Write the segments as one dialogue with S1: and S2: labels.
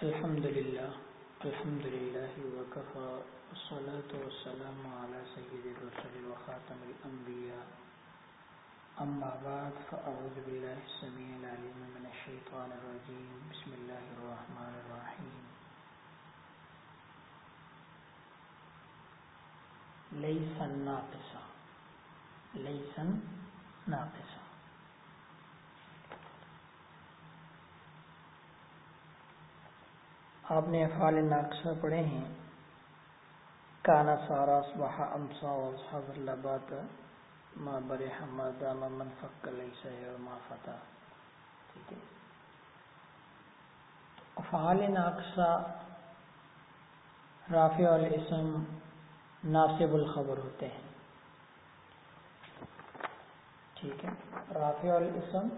S1: الحمد لله الحمد لله وكفى، والصلاة والسلام على سيد الرسل وخاتم الأنبياء. أما بعد، فأعوذ بالله السميع العليم من الشيطان الرجيم. بسم الله الرحمن الرحيم. ليس الناقصة ليس ناقصة آپ نے افعال ناقصہ پڑھے ہیں۔ کانا سارا صبح امسا و صحب ما بر حمد ما من فق لیسا اور ما فتح ٹھیک ہے۔ افعال ناقصہ رافع الاسم ناصب الخبر ہوتے ہیں۔ ٹھیک ہے۔ رافع الاسم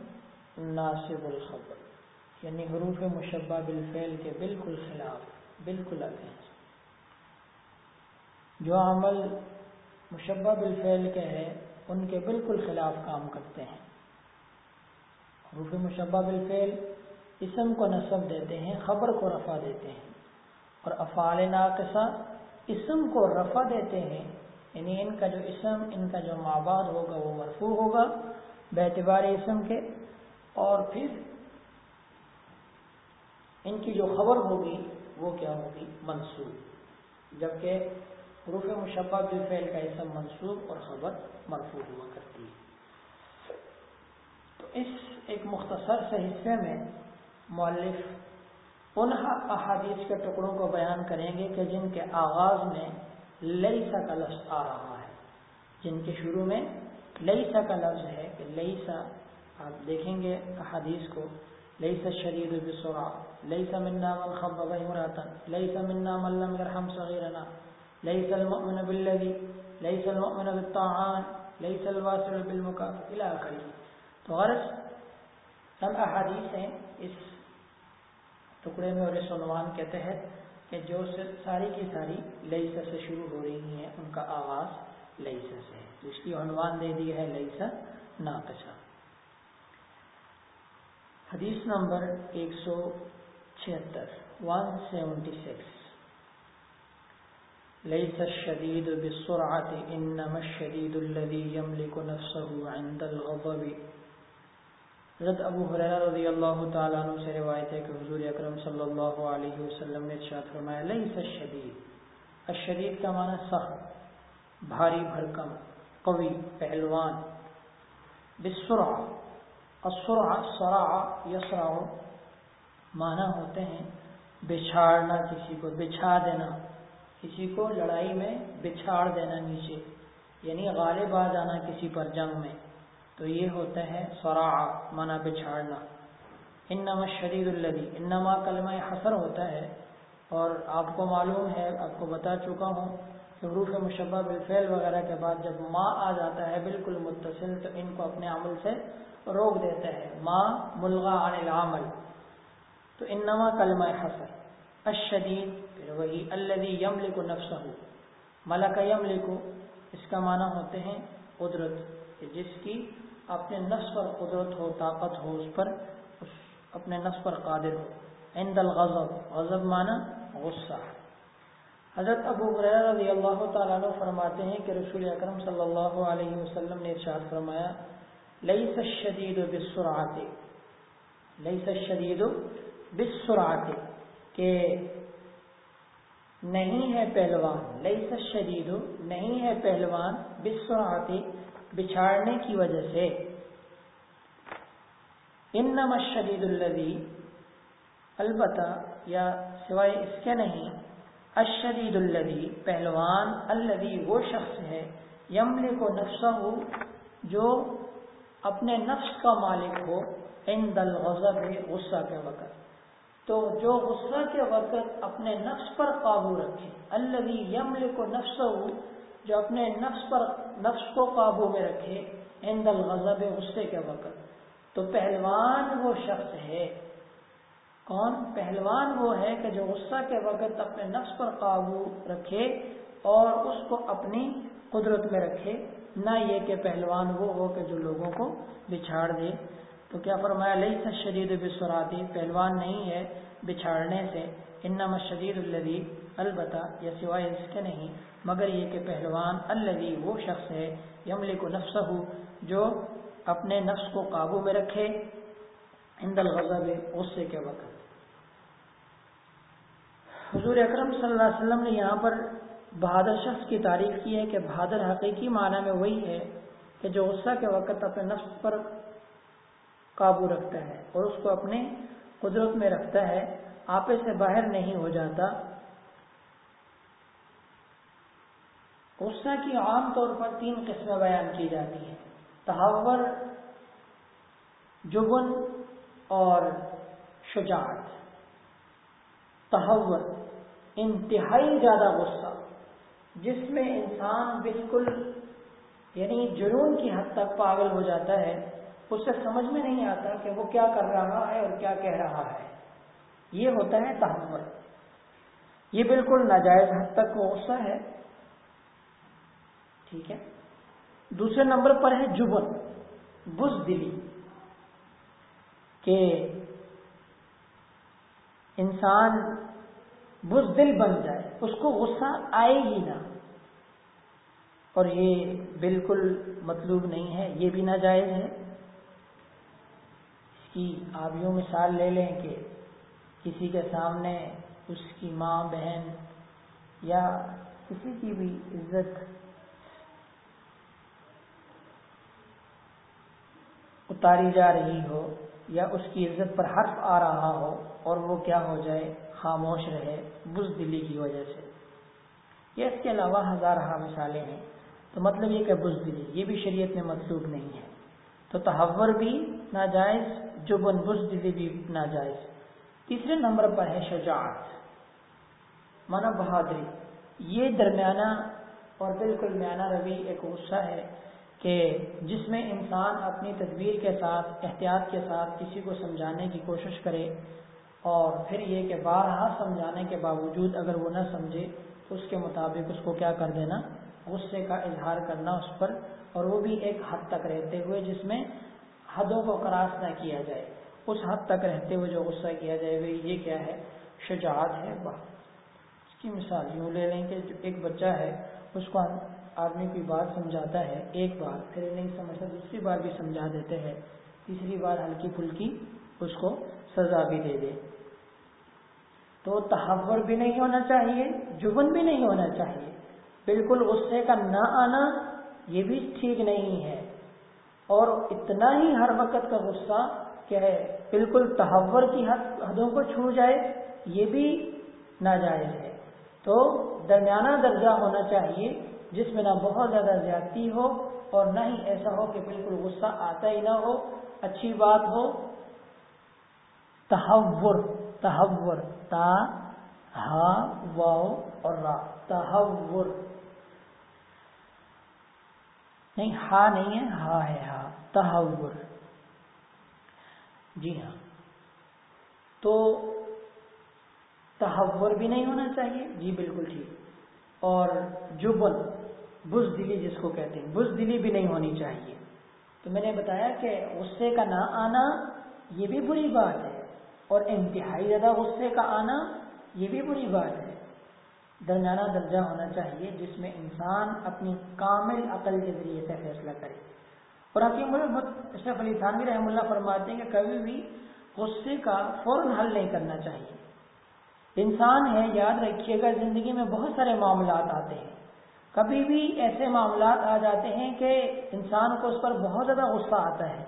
S1: ناصب الخبر۔ یعنی حروف مشبہ بالفعل کے بالکل خلاف، بالکل الگ جو عمل مشبہ بالفعل کے ہے ان کے بالکل خلاف کام کرتے ہیں۔ حروف مشبہ بالفعل اسم کو نصب دیتے ہیں، خبر کو رفع دیتے ہیں۔ اور افعال ناقصہ اسم کو رفع دیتے ہیں۔ یعنی ان کا جو اسم، ان کا جو ماباد ہوگا، وہ مرفوع ہوگا۔ بے اعتبار اسم کے۔ اور پھر ان کی جو خبر ہوگی وہ کیا ہوگی؟ منصوب جبکہ حروف مشبہ بالفعل کا اسم منصوب اور خبر مرفوع ہوا کرتی ہے۔ تو اس ایک مختصر سے حصے میں مؤلف ان احادیث کے ٹکڑوں کو بیان کریں گے کہ جن کے آغاز میں لئیسا کا لفظ آ رہا ہے۔ جن کے شروع میں لئیسا کا لفظ ہے کہ لئیسا آپ دیکھیں گے احادیث کو۔ ليس الشديد بسرعة ليس منا من خبب امرأة ليس منا من لم يرحم صغيرنا، ليس المؤمن بالذي، ليس المؤمن بالطاعان، ليس الواسل بالمكافئ الى آخره. تو غرض چند احادیث ہیں، اس ٹکڑے میں اور اس عنوان کے تحت کہ جو ساری کی ساری لئیسا سے شروع ہو رہی ہیں، ان کا آغاز لئیسا سے۔ ہے اس کی عنوان دے دی ہے لئیسا ناقصہ۔ حدیث نمبر ایک سو چھہتر ون سیونٹی سکس ليس الشديد بالسرعة إنما الشديد الذي يملك نفسه عند الغضب۔ حضرت ابو حریرہ رضی اللہ تعالیٰ عنہ سے روایت ہے کہ حضور اکرم صلی اللہ علیہ وسلم نے ارشاد فرمایا، لیس الشدید۔ الشدید کا معنی سخت، بھاری بھرکم، قوی، پہلوان۔ بالسرعہ سرا یسرا مانا ہوتے ہیں بچھاڑنا، کسی کو بچھا دینا، کسی کو لڑائی میں بچھاڑ دینا نیچے یعنی غالب آ جانا کسی پر جنگ میں۔ تو یہ ہوتا ہے سرا مانا بچھاڑنا۔ انما شدید الدی انما کلمہ حسر ہوتا ہے۔ اور آپ کو معلوم ہے، آپ کو بتا چکا ہوں کہ حروف مشبہ بالفعل وغیرہ کے بعد جب ماں آ جاتا ہے بالکل متصل، تو ان کو اپنے عمل سے روک دیتا ہے۔ ماں ملغا عن العمل۔ تو انما کلمہ حسر۔ الشدید، پھر وہی الذي يملك نفسه ملک یملک، اس کا معنی ہوتے ہیں قدرت۔ کہ جس کی اپنے نفس پر قدرت ہو، طاقت ہو، اس پر اس اپنے نفس پر قادر ہو۔ عند الغضب، غضب معنی غصہ۔ حضرت ابو رضی اللہ تعالیٰ عنہ فرماتے ہیں کہ رسول اکرم صلی اللہ علیہ وسلم نے ارشاد فرمایا ليس الشديد بالسرعه ليس الشديد بالسرعه کہ نہیں ہے پہلوان. ليس الشديد نہیں ہے پہلوان بالسرعه بچھاڑنے کی وجہ سے. انما الشديد الذي البتہ یا سوائے اس کے نہیں الشدید الذي، پہلوان الذي وہ شخص ہے، یملک نفسه جو اپنے نفس کا مالک ہو ان دل غصہ کے وقت۔ تو جو غصہ کے وقت اپنے نفس پر قابو رکھے اللہ یمل کو نفس ہو جو اپنے نفس پر، نفس کو قابو میں رکھے ان دل غضب غصے کے وقت۔ تو پہلوان وہ شخص ہے، کون؟ پہلوان وہ ہے کہ جو غصہ کے وقت اپنے نفس پر قابو رکھے اور اس کو اپنی قدرت میں رکھے۔ نہ یہ کہ پہلوان وہ ہو کہ جو لوگوں کو بچھاڑ دے۔ تو کیا فرمایا؟ لئی سا شدید بسراتی، پہلوان نہیں ہے بچھاڑنے سے۔ انما شدید الدی البتہ، یا سوائے اس کے نہیں، مگر یہ کہ پہلوان الدی وہ شخص ہے یمل کو نفس جو اپنے نفس کو قابو میں رکھے۔ ہند الغضب، غصے کے وقت۔ حضور اکرم صلی اللہ علیہ وسلم نے یہاں پر بہادر شخص کی تعریف کی ہے کہ بہادر حقیقی معنی میں وہی ہے کہ جو غصہ کے وقت اپنے نفس پر قابو رکھتا ہے اور اس کو اپنے قدرت میں رکھتا ہے آپے سے باہر نہیں ہو جاتا۔ غصہ کی عام طور پر تین قسمیں بیان کی جاتی ہیں۔ تحور، جبن اور شجاعت۔ تحور، انتہائی زیادہ غصہ۔ جس میں انسان بالکل یعنی جنون کی حد تک پاگل ہو جاتا ہے، اسے سمجھ میں نہیں آتا کہ وہ کیا کر رہا ہے اور کیا کہہ رہا ہے۔ یہ ہوتا ہے تحمل۔ یہ بالکل ناجائز حد تک وہ غصہ ہے۔ ٹھیک ہے۔ دوسرے نمبر پر ہے جبن بز دلی کہ انسان بز دل بن جائے، اس کو غصہ آئے ہی نہ۔ اور یہ بالکل مطلوب نہیں ہے، یہ بھی ناجائز ہے۔ اس کی آپ یوں مثال لے لیں کہ کسی کے سامنے اس کی ماں، بہن یا کسی کی بھی عزت اتاری جا رہی ہو یا اس کی عزت پر حرف آ رہا ہو اور وہ کیا ہو جائے خاموش رہے بز دلی کی وجہ سے۔ یا اس کے علاوہ ہزارہ ہاں مثالیں ہیں۔ تو مطلب یہ کہ بز دلی یہ بھی شریعت میں مطلوب نہیں ہے۔ تو تحور بھی ناجائز جو بن بز دلی بھی ناجائز۔ تیسرے نمبر پر ہے شجاعت۔ مانا بہادری۔ یہ درمیانہ اور بالکل میانہ روی ایک غصہ ہے کہ جس میں انسان اپنی تدبیر کے ساتھ، احتیاط کے ساتھ کسی کو سمجھانے کی کوشش کرے اور پھر یہ کہ بارہا سمجھانے کے باوجود اگر وہ نہ سمجھے، اس کے مطابق اس کو کیا کر دینا؟ غصے کا اظہار کرنا اس پر، اور وہ بھی ایک حد تک رہتے ہوئے جس میں حدوں کو کراس نہ کیا جائے۔ اس حد تک رہتے ہوئے جو غصہ کیا جائے، وہ یہ کیا ہے؟ شجاعت ہے۔ اس کی مثال یوں لے لیں کہ جو ایک بچہ ہے، اس کو آدمی کی بات سمجھاتا ہے ایک بار، پھر نہیں سمجھتا، دوسری بار بھی سمجھا دیتے ہیں، تیسری بار ہلکی پھلکی اس کو سزا بھی دے دے۔ تو تحور بھی نہیں ہونا چاہیے، جبن بھی نہیں ہونا چاہیے۔ بالکل غصے کا نہ آنا، یہ بھی ٹھیک نہیں ہے۔ اور اتنا ہی ہر وقت کا غصہ کہ بالکل تحور کی حد حدوں کو چھو جائے، یہ بھی ناجائز ہے۔ تو درمیانہ درجہ ہونا چاہیے، جس میں نہ بہت زیادہ زیادتی ہو اور نہ ہی ایسا ہو کہ بالکل غصہ آتا ہی نہ ہو، اچھی بات ہو۔ تحور تحور، تا، ہا اور را، تحور۔ نہیں، ہا نہیں ہے، ہا ہے، ہا، تحور۔ جی ہاں۔ تو تحور بھی نہیں ہونا چاہیے؟ جی بالکل ٹھیک۔ اور جبن بز دلی جس کو کہتے ہیں بز دلی بھی نہیں ہونی چاہیے۔ تو میں نے بتایا کہ غصے کا نہ آنا، یہ بھی بری بات ہے۔ اور انتہائی زیادہ غصے کا آنا یہ بھی بری بات ہے۔ درمیانہ درجہ ہونا چاہیے جس میں انسان اپنی کامل عقل کے ذریعے سے فیصلہ کرے۔ اور حکیم اشرف علی تھانوی رحم اللہ فرماتے ہیں کہ کبھی بھی غصے کا فوراً حل نہیں کرنا چاہیے۔ انسان ہے، یاد رکھیے گا، زندگی میں بہت سارے معاملات آتے ہیں۔ کبھی بھی ایسے معاملات آ جاتے ہیں کہ انسان کو اس پر بہت زیادہ غصہ آتا ہے۔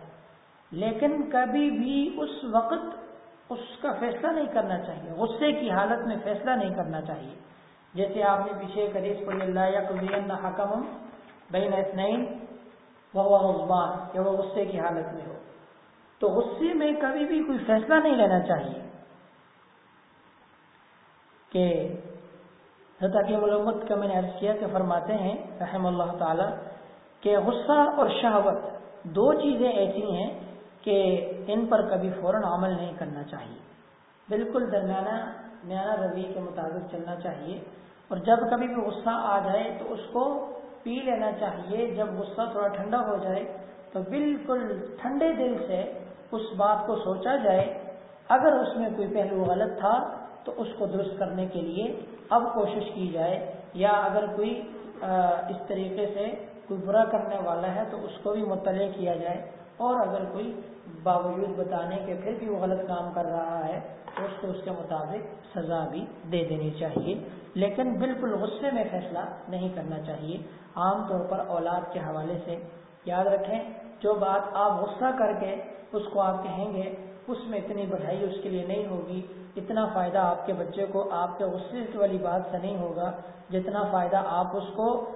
S1: لیکن کبھی بھی اس وقت اس کا فیصلہ نہیں کرنا چاہیے، غصے کی حالت میں فیصلہ نہیں کرنا چاہیے۔ جیسے آپ نے پیچھے حدیث پڑھی اللہ یا کبین حکم بین اسنین وہ عثمان کہ وہ غصے کی حالت میں ہو۔ تو غصے میں کبھی بھی کوئی فیصلہ نہیں لینا چاہیے کہ حضرت کی کا میں نے عرض کیا کہ فرماتے ہیں رحم اللہ تعالی، کہ غصہ اور شہوت دو چیزیں ایسی ہیں کہ ان پر کبھی فوراً عمل نہیں کرنا چاہیے۔ بالکل درمیانہ میانہ روی کے مطابق چلنا چاہیے۔ اور جب کبھی بھی غصہ آ جائے تو اس کو پی لینا چاہیے۔ جب غصہ تھوڑا ٹھنڈا ہو جائے تو بالکل ٹھنڈے دل سے اس بات کو سوچا جائے۔ اگر اس میں کوئی پہلو غلط تھا تو اس کو درست کرنے کے لیے اب کوشش کی جائے۔ یا اگر کوئی اس طریقے سے کوئی برا کرنے والا ہے تو اس کو بھی مطلع کیا جائے۔ اور اگر کوئی باوجود بتانے کے پھر بھی وہ غلط کام کر رہا ہے تو اس کو اس کے مطابق سزا بھی دے دینی چاہیے۔ لیکن بالکل غصے میں فیصلہ نہیں کرنا چاہیے۔ عام طور پر اولاد کے حوالے سے یاد رکھیں، جو بات آپ غصہ کر کے اس کو آپ کہیں گے، اس میں اتنی بڑھائی اس کے لیے نہیں ہوگی، اتنا فائدہ آپ کے بچے کو، آپ کے غصے والی بات سے نہیں ہوگا، جتنا فائدہ آپ اس کو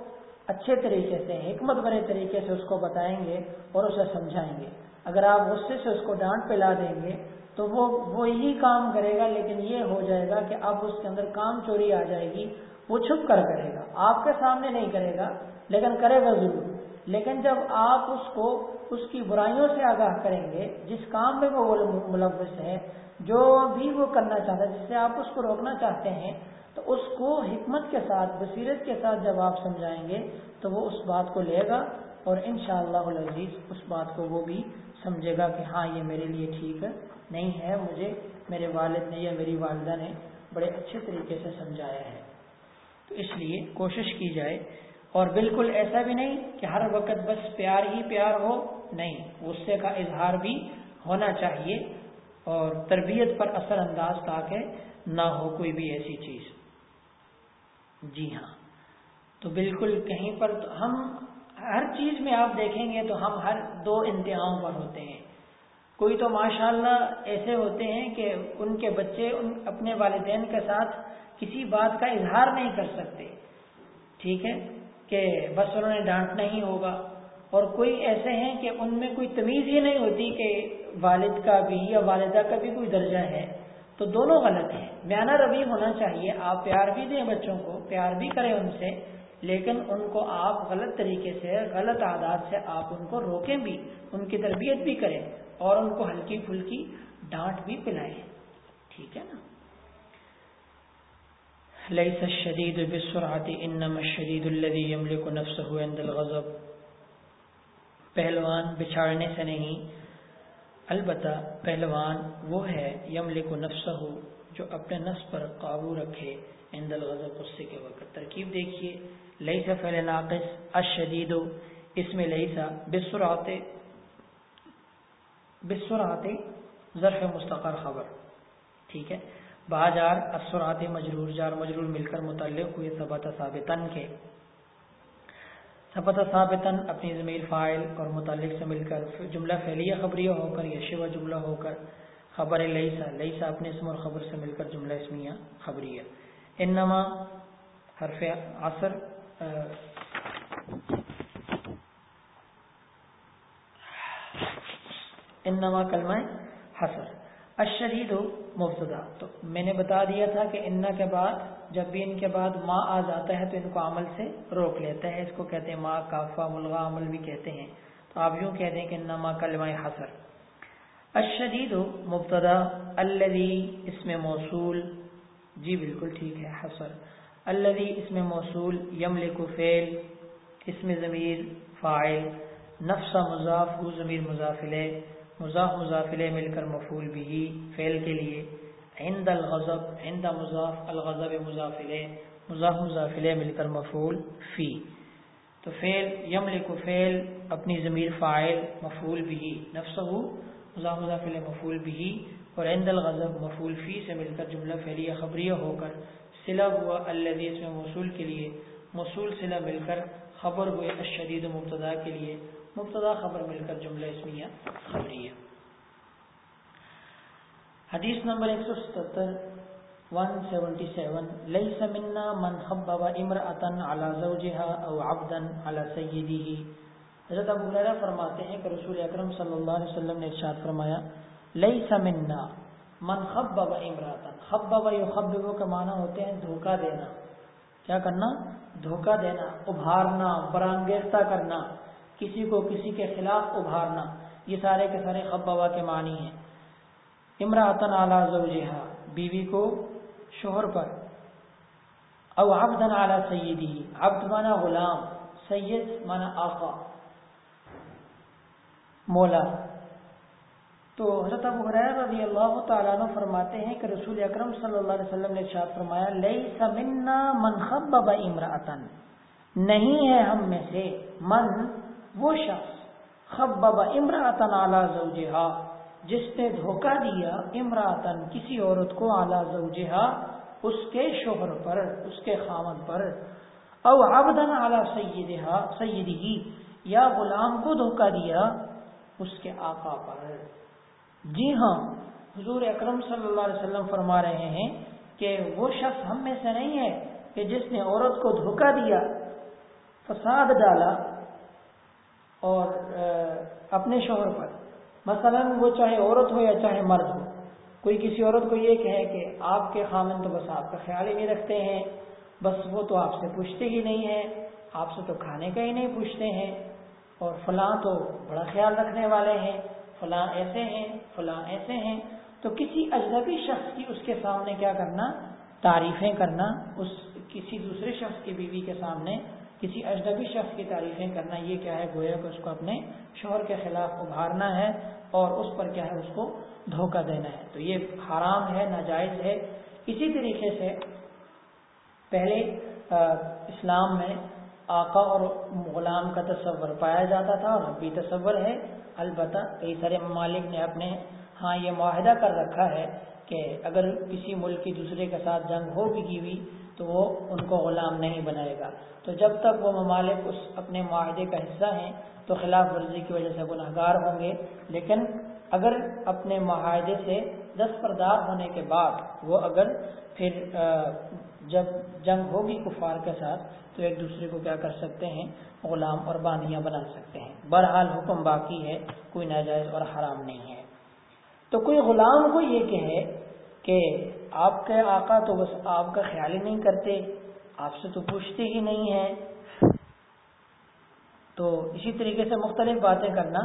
S1: اچھے طریقے سے، حکمت بھرے طریقے سے اس کو بتائیں گے اور اسے سمجھائیں گے۔ اگر آپ غصے سے اس کو ڈانٹ پلا دیں گے، تو وہ وہی کام کرے گا، لیکن یہ ہو جائے گا کہ اب اس کے اندر کام چوری آ جائے گی، وہ چھپ کر کرے گا۔ آپ کے سامنے نہیں کرے گا، لیکن کرے گا ضرور۔ لیکن جب آپ اس کو، اس کی برائیوں سے آگاہ کریں گے، جس کام میں وہ ملوث ہے، جو بھی وہ کرنا چاہتا ہے، جس سے آپ اس کو روکنا چاہتے ہیں تو اس کو حکمت کے ساتھ، بصیرت کے ساتھ جب آپ سمجھائیں گے تو وہ اس بات کو لے گا اور ان شاء اللہ عزیز اس بات کو وہ بھی سمجھے گا کہ ہاں یہ میرے لیے ٹھیک نہیں ہے، مجھے میرے والد نے یا میری والدہ نے بڑے اچھے طریقے سے سمجھایا ہے۔ تو اس لیے کوشش کی جائے۔ اور بالکل ایسا بھی نہیں کہ ہر وقت بس پیار ہی پیار ہو، نہیں، غصے کا اظہار بھی ہونا چاہیے اور تربیت پر اثر انداز تاکہ نہ ہو کوئی بھی ایسی چیز۔ جی ہاں۔ تو بالکل کہیں پر تو ہم ہر چیز میں آپ دیکھیں گے تو ہم ہر دو انتہاؤں پر ہوتے ہیں۔ کوئی تو ماشاءاللہ ایسے ہوتے ہیں کہ ان کے بچے ان اپنے والدین کے ساتھ کسی بات کا اظہار نہیں کر سکتے۔ ٹھیک ہے کہ بس انہوں نے ڈانٹنا ہی ہوگا۔ اور کوئی ایسے ہیں کہ ان میں کوئی تمیز ہی نہیں ہوتی کہ والد کا بھی یا والدہ کا بھی کوئی درجہ ہے۔ تو دونوں غلط ہیں۔ میانہ روی ہونا چاہیے۔ آپ پیار بھی دیں بچوں کو، پیار بھی کریں ان سے، لیکن ان کو آپ غلط طریقے سے، غلط عادات سے آپ ان کو روکیں بھی، ان کی تربیت بھی کریں اور ان کو ہلکی پھلکی ڈانٹ بھی پلائیں۔ ٹھیک ہے نا؟ ليس الشديد بالسرعة انما الشديد الذي يملك نفسه عند الغضب۔ پہلوان بچھاڑنے سے نہیں البتہ پہلوان وہ ہے، یملک نفسہ جو اپنے نفس پر قابو رکھے عند الغضب غصے کے وقت۔ ترکیب دیکھیے لئیسا فعل ناقص الشدید، اس میں لئیسا بسرعت بسرعت ظرف مستقر خبر۔ ٹھیک ہے؟ باجار اسرات مجرور، جار مجرور مل کر متعلق ہوئے ثبت ثابتن کے۔ ثبت ثابتن اپنی ضمیر فائل اور متعلق سے مل کر جملہ فعلیہ خبریہ ہو کر یا شیوا جملہ ہو کر خبر لئیسا لئیسا اپنے اسم اور خبر سے مل کر جملہ اسمیہ خبریہ انما حرف عصر انما کلمہ حسر اشدید مبتدا تو میں نے بتا دیا تھا کہ انا کے بعد جب بھی ان کے بعد ماں آ جاتا ہے تو ان کو عمل سے روک لیتا ہے۔ اس کو کہتے ہیں ماں کافا، ملغا عمل بھی کہتے ہیں۔ تو آپ یوں کہتے ہیں کہ انما کلمہ حسر اشدید مبتدا الذي اس میں موصول۔ جی بالکل ٹھیک ہے حسر الذي اس میں موصول، یملک فعل۔ اس میں ضمیر، فاعل۔ نفس مضاف، ہو ضمیر مضافلے مضاف مضافلے مل کر مفول بھی فعل کے لیے عند الغضب، عند مضاف الغضب مضافلے مضاف مضافلے مل کر مفول فی۔ تو فعل یملک فعل اپنی ضمیر فاعل مفول بھی نفس ہو مضاف مضافل مفول بھی اور عند الغضب مفول فی سے مل کر جملہ فعلیہ خبریہ ہو کر سلا ہوا اللہ میں موصول کے لیے، موصول سلا مل کر خبر ہوئے الشدید مبتدا کے لیے۔ مبتدا خبر مل کر جملہ اسمیہ خبریہ حدیث نمبر 177 177 ليس منا من خبب امرأة على زوجها او عبدا على سيده۔ حضرت ابو ہریرہ فرماتے ہیں کہ رسول اکرم صلی اللہ علیہ وسلم نے ارشاد فرمایا لئی سمنا من خب امراطن خب یخبب کے معنی ہوتے ہیں دھوکہ دینا۔ کیا کرنا؟ دھوکہ دینا، ابھارنا برانگیختہ کرنا۔ کسی کو کسی کے خلاف ابھارنا، یہ سارے کے سارے خب کے معنی ہیں۔ امراطن اعلیٰ زوجہ بیوی کو شوہر پر۔ او عبدن اعلیٰ سیدی، عبد مانا غلام، سید مانا آقا۔ مولا، تو حضرت ابو حریر رضی اللہ تعالیٰ عنہ فرماتے ہیں کہ رسول اکرم صلی اللہ علیہ وسلم نے ارشاد فرمایا لئی سمنا من خبب امراطن نہیں ہے ہم میں سے من وہ شخص خبب امراطن اعلیٰ زوجہا، جس نے دھوکہ دیا امراطن کسی عورت کو اعلیٰ زوجہا، اس کے شوہر پر، اس کے خامد پر، او عبدن اعلیٰ سیدہا، سیدہی، یا غلام کو دھوکہ دیا اس کے آقا پر۔ جی ہاں حضور اکرم صلی اللہ علیہ وسلم فرما رہے ہیں کہ وہ شخص ہم میں سے نہیں ہے کہ جس نے عورت کو دھوکہ دیا، فساد ڈالا اور اپنے شوہر پر۔ مثلا وہ چاہے عورت ہو یا چاہے مرد ہو، کوئی کسی عورت کو یہ کہے کہ آپ کے خامن تو بس آپ کا خیال ہی نہیں رکھتے ہیں، بس وہ تو آپ سے پوچھتے ہی نہیں ہیں، آپ سے تو کھانے کا ہی نہیں پوچھتے ہیں، اور فلاں تو بڑا خیال رکھنے والے ہیں، فلاں ایسے ہیں، فلاں ایسے ہیں۔ تو کسی اجنبی شخص کی اس کے سامنے کیا کرنا؟ تعریفیں کرنا، اس کسی دوسرے شخص کی بیوی کے سامنے کسی اجنبی شخص کی تعریفیں کرنا، یہ کیا ہے؟ گویا کہ اس کو اپنے شوہر کے خلاف ابھارنا ہے اور اس پر کیا ہے؟ اس کو دھوکہ دینا ہے۔ تو یہ حرام ہے، ناجائز ہے۔ اسی طریقے سے پہلے اسلام میں آقا اور غلام کا تصور پایا جاتا تھا اور اب بھی تصور ہے۔ البتہ کئی سارے ممالک نے اپنے ہاں یہ معاہدہ کر رکھا ہے کہ اگر کسی ملک کی دوسرے کے ساتھ جنگ ہو بھی کی ہوئی تو وہ ان کو غلام نہیں بنائے گا۔ تو جب تک وہ ممالک اس اپنے معاہدے کا حصہ ہیں، تو خلاف ورزی کی وجہ سے گناہ گار ہوں گے۔ لیکن اگر اپنے معاہدے سے دس پردار ہونے کے بعد وہ اگر پھر جب جنگ ہوگی کفار کے ساتھ، تو ایک دوسرے کو کیا کر سکتے ہیں؟ غلام اور باندیاں بنا سکتے ہیں۔ بہرحال حکم باقی ہے، کوئی ناجائز اور حرام نہیں ہے۔ تو کوئی غلام کو یہ کہے کہ آپ کے آقا تو بس آپ کا خیال ہی نہیں کرتے، آپ سے تو پوچھتے ہی نہیں ہیں۔ تو اسی طریقے سے مختلف باتیں کرنا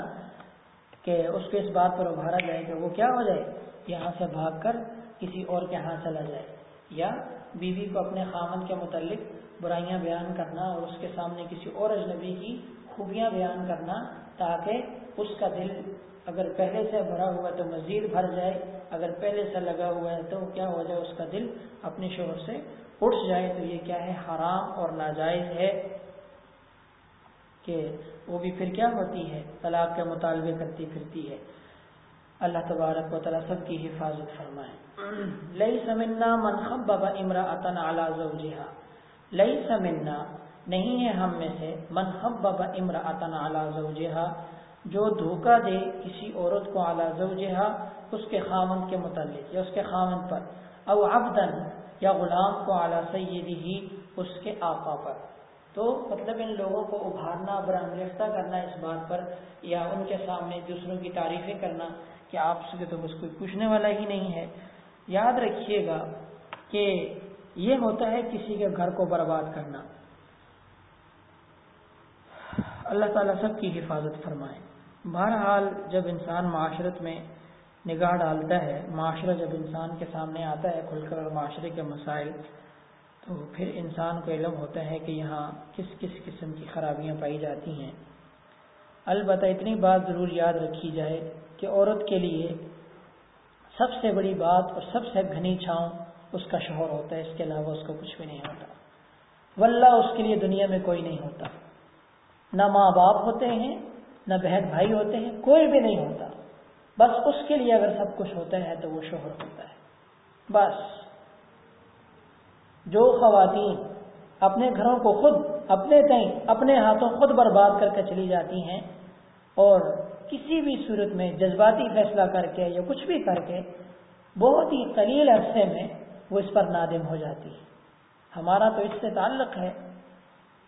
S1: کہ اس کو اس بات پر ابھارا جائے کہ وہ کیا ہو جائے، یہاں سے بھاگ کر کسی اور کے ہاں چلا جائے۔ یا بیوی کو اپنے خامن کے متعلق برائیاں بیان کرنا اور اس کے سامنے کسی اور اجنبی کی خوبیاں بیان کرنا تاکہ اس کا دل اگر پہلے سے بھرا ہوا تو مزید بھر جائے۔ اگر پہلے سے لگا ہوا ہے تو کیا ہو جائے اس کا دل اپنے شوہر سے اٹھ جائے؟ تو یہ کیا ہے؟ حرام اور ناجائز ہے کہ وہ بھی پھر کیا ہوتی ہے؟ طلاق کے مطالبے کرتی پھرتی ہے۔ اللہ تبارک و تعالیٰ سب کی حفاظت فرمائے۔ لئی سمنا منخب بابا امرا عطن اعلیٰ لئی سمنا نہیں ہے ہم میں سے منخب بابا امرا عطن اعلیٰ جو دھوکہ دے کسی عورت کو اعلیٰ زوجہ اس کے خامن کے متعلق یا اس کے خامن پر۔ او عبدن یا غلام کو اعلیٰ سیدی ہی اس کے آقا پر۔ تو مطلب ان لوگوں کو ابھارنا برہم ریختہ کرنا اس بات پر، یا ان کے سامنے دوسروں کی تعریفیں کرنا کہ آپ سے تو بس کوئی پوچھنے والا ہی نہیں ہے۔ یاد رکھیے گا کہ یہ ہوتا ہے کسی کے گھر کو برباد کرنا۔ اللہ تعالیٰ سب کی حفاظت فرمائے۔ بہرحال جب انسان معاشرت میں نگاہ ڈالتا ہے، معاشرہ جب انسان کے سامنے آتا ہے کھل کر اور معاشرے کے مسائل، تو پھر انسان کو علم ہوتا ہے کہ یہاں کس کس قسم کی خرابیاں پائی جاتی ہیں۔ البتہ اتنی بات ضرور یاد رکھی جائے کہ عورت کے لیے سب سے بڑی بات اور سب سے گھنی چھاؤں اس کا شوہر ہوتا ہے، اس کے علاوہ اس کو کچھ بھی نہیں ہوتا۔ واللہ اس کے لیے دنیا میں کوئی نہیں ہوتا۔ نہ ماں باپ ہوتے ہیں نہ بہن بھائی ہوتے ہیں، کوئی بھی نہیں ہوتا۔ بس اس کے لیے اگر سب کچھ ہوتا ہے تو وہ شوہر ہوتا ہے۔ بس۔ جو خواتین اپنے گھروں کو خود اپنے کہیں اپنے ہاتھوں خود برباد کر کے چلی جاتی ہیں اور کسی بھی صورت میں جذباتی فیصلہ کر کے یا کچھ بھی کر کے، بہت ہی قلیل عرصے میں وہ اس پر نادم ہو جاتی ہے۔ ہمارا تو اس سے تعلق ہے۔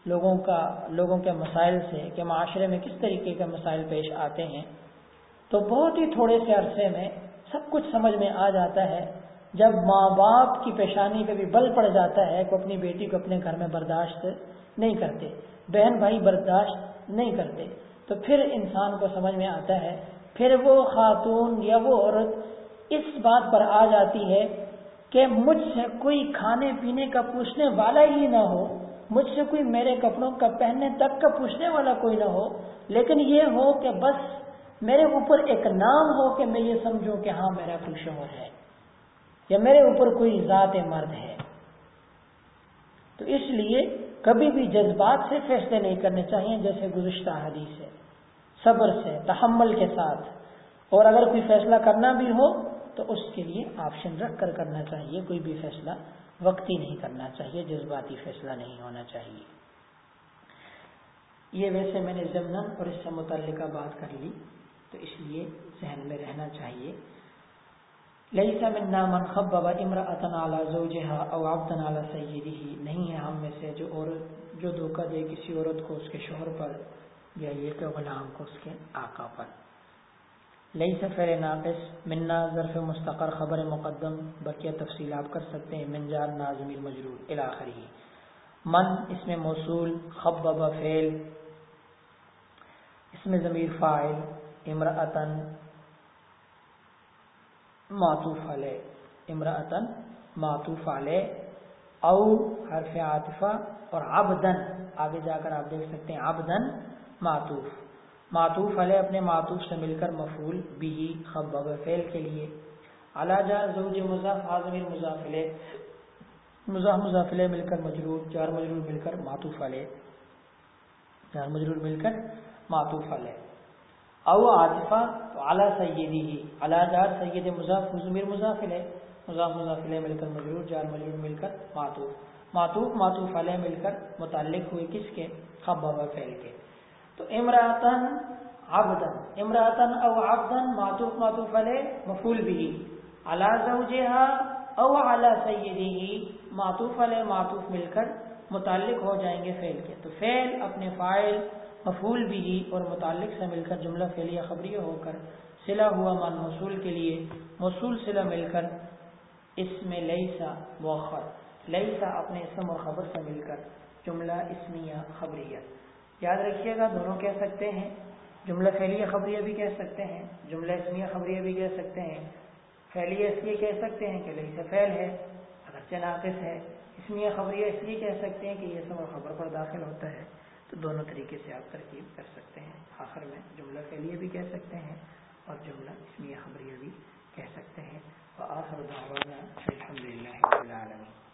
S1: لوگوں کا، لوگوں کے مسائل سے کہ معاشرے میں کس طریقے کے مسائل پیش آتے ہیں۔ تو بہت ہی تھوڑے سے عرصے میں سب کچھ سمجھ میں آ جاتا ہے۔ جب ماں باپ کی پیشانی پہ بھی بل پڑ جاتا ہے کہ اپنی بیٹی کو اپنے گھر میں برداشت نہیں کرتے، بہن بھائی برداشت نہیں کرتے، تو پھر انسان کو سمجھ میں آتا ہے۔ پھر وہ خاتون یا وہ عورت اس بات پر آ جاتی ہے کہ مجھ سے کوئی کھانے پینے کا پوچھنے والا ہی نہ ہو۔ مجھ سے کوئی میرے کپڑوں کا پہننے تک کا پوچھنے والا کوئی نہ ہو، لیکن یہ ہو کہ بس میرے اوپر ایک نام ہو کہ میں یہ سمجھوں کہ ہاں میرا کوئی شوہر ہے یا میرے اوپر کوئی ذات مرد ہے۔ تو اس لیے کبھی بھی جذبات سے فیصلے نہیں کرنے چاہیے، جیسے گزشتہ حدیث ہے، صبر سے، تحمل کے ساتھ۔ اور اگر کوئی فیصلہ کرنا بھی ہو تو اس کے لیے آپشن رکھ کر کرنا چاہیے، کوئی بھی فیصلہ وقتی نہیں کرنا چاہیے، جذباتی فیصلہ نہیں ہونا چاہیے۔ یہ ویسے میں نے ضمن اور اس سے متعلقہ بات کر لی، تو اس لیے ذہن میں رہنا چاہیے۔ لئی سا منا منخب بابا امر اطن زوجہ او عبدن اعلیٰ سیدی ہی نہیں ہے ہم میں سے جو عورت، جو دھوکہ دے کسی عورت کو اس کے شوہر پر یا یہ کہ غلام کو اس کے آقا پر۔ لئی سفر ناقص، منا ظرف مستقر خبر مقدم، بقیہ تفصیل آپ کر سکتے ہیں منجار نازم مجرور الاخری من، اس میں موصول خب ببا فیل اس میں ضمیر فائل امراطن معطوف علیہ امراطن معطوف علیہ، او حرف عاطفہ، اور عبدن آگے جا کر آپ دیکھ سکتے ہیں عبدن معطوف. معطوف علیہ، اپنے معطوف سے مل کر مفول بھی خب فعل کے لیے۔ اعلیٰ جا زوج مضاف عظم مضافلے مزاح مضافلے مل کر مجرور چار مجرور مل کر معطوف علیہ۔ چار مجرور مل کر معطوف علیہ۔ او عاطفہ تو اعلیٰ سیدی ہی اعلیٰ جار سید مضاف ضمیر مضافلے مضاف مضافلے مل کر مجرور چار مجرور مل کر معطوف۔ معطوف معطوف علیہ مل کر متعلق ہوئے کس کے؟ خب فعل کے۔ تو امراطن عبدن. امراطن او عبدن معطوف معطوف علیہ مفول بھی علا زوجہا او علا سیدی معطوف علیہ، معطوف مل کر متعلق ہو جائیں گے فعل کے. تو فعل اپنے فائل مفول بھی اور متعلق سے مل کر جملہ فعلیہ خبریہ ہو کر سلا ہوا من موصول کے لیے، موصول سلا مل کر اس میں لئیسا مؤخر. لئیسا اپنے اسم اور خبر سے مل کر جملہ اسمیہ خبریہ. یاد رکھیے گا، دونوں کہہ سکتے ہیں۔ جملہ فعلیہ خبریہ بھی کہہ سکتے ہیں، جملہ اسمیہ خبریہ بھی کہہ سکتے ہیں۔ فعلیہ اس لیے کہہ سکتے ہیں کہ لئی سے فعل ہے، اگرچہ ناقص ہے۔ اسمیہ خبریہ اس لیے کہہ سکتے ہیں کہ یہ سب خبر پر داخل ہوتا ہے۔ تو دونوں طریقے سے آپ ترکیب کر سکتے ہیں۔ آخر میں جملہ فعلیہ بھی کہہ سکتے ہیں اور جملہ اسمیہ خبریہ بھی کہہ سکتے ہیں۔ اور آخر الحمد للہ